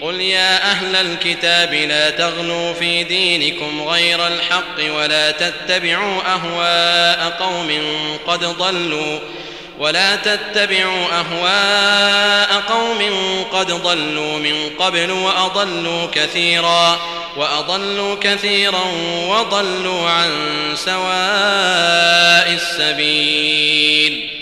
قل يا أهل الكتاب لا تغنوا في دينكم غير الحق ولا تتبعوا أهواء قوم قد ضلوا ولا تتبعوا أهواء قوم قد ضلوا من قبل وأضلوا كثيرا وأضلوا كثيرا وضلوا عن سواء السبيل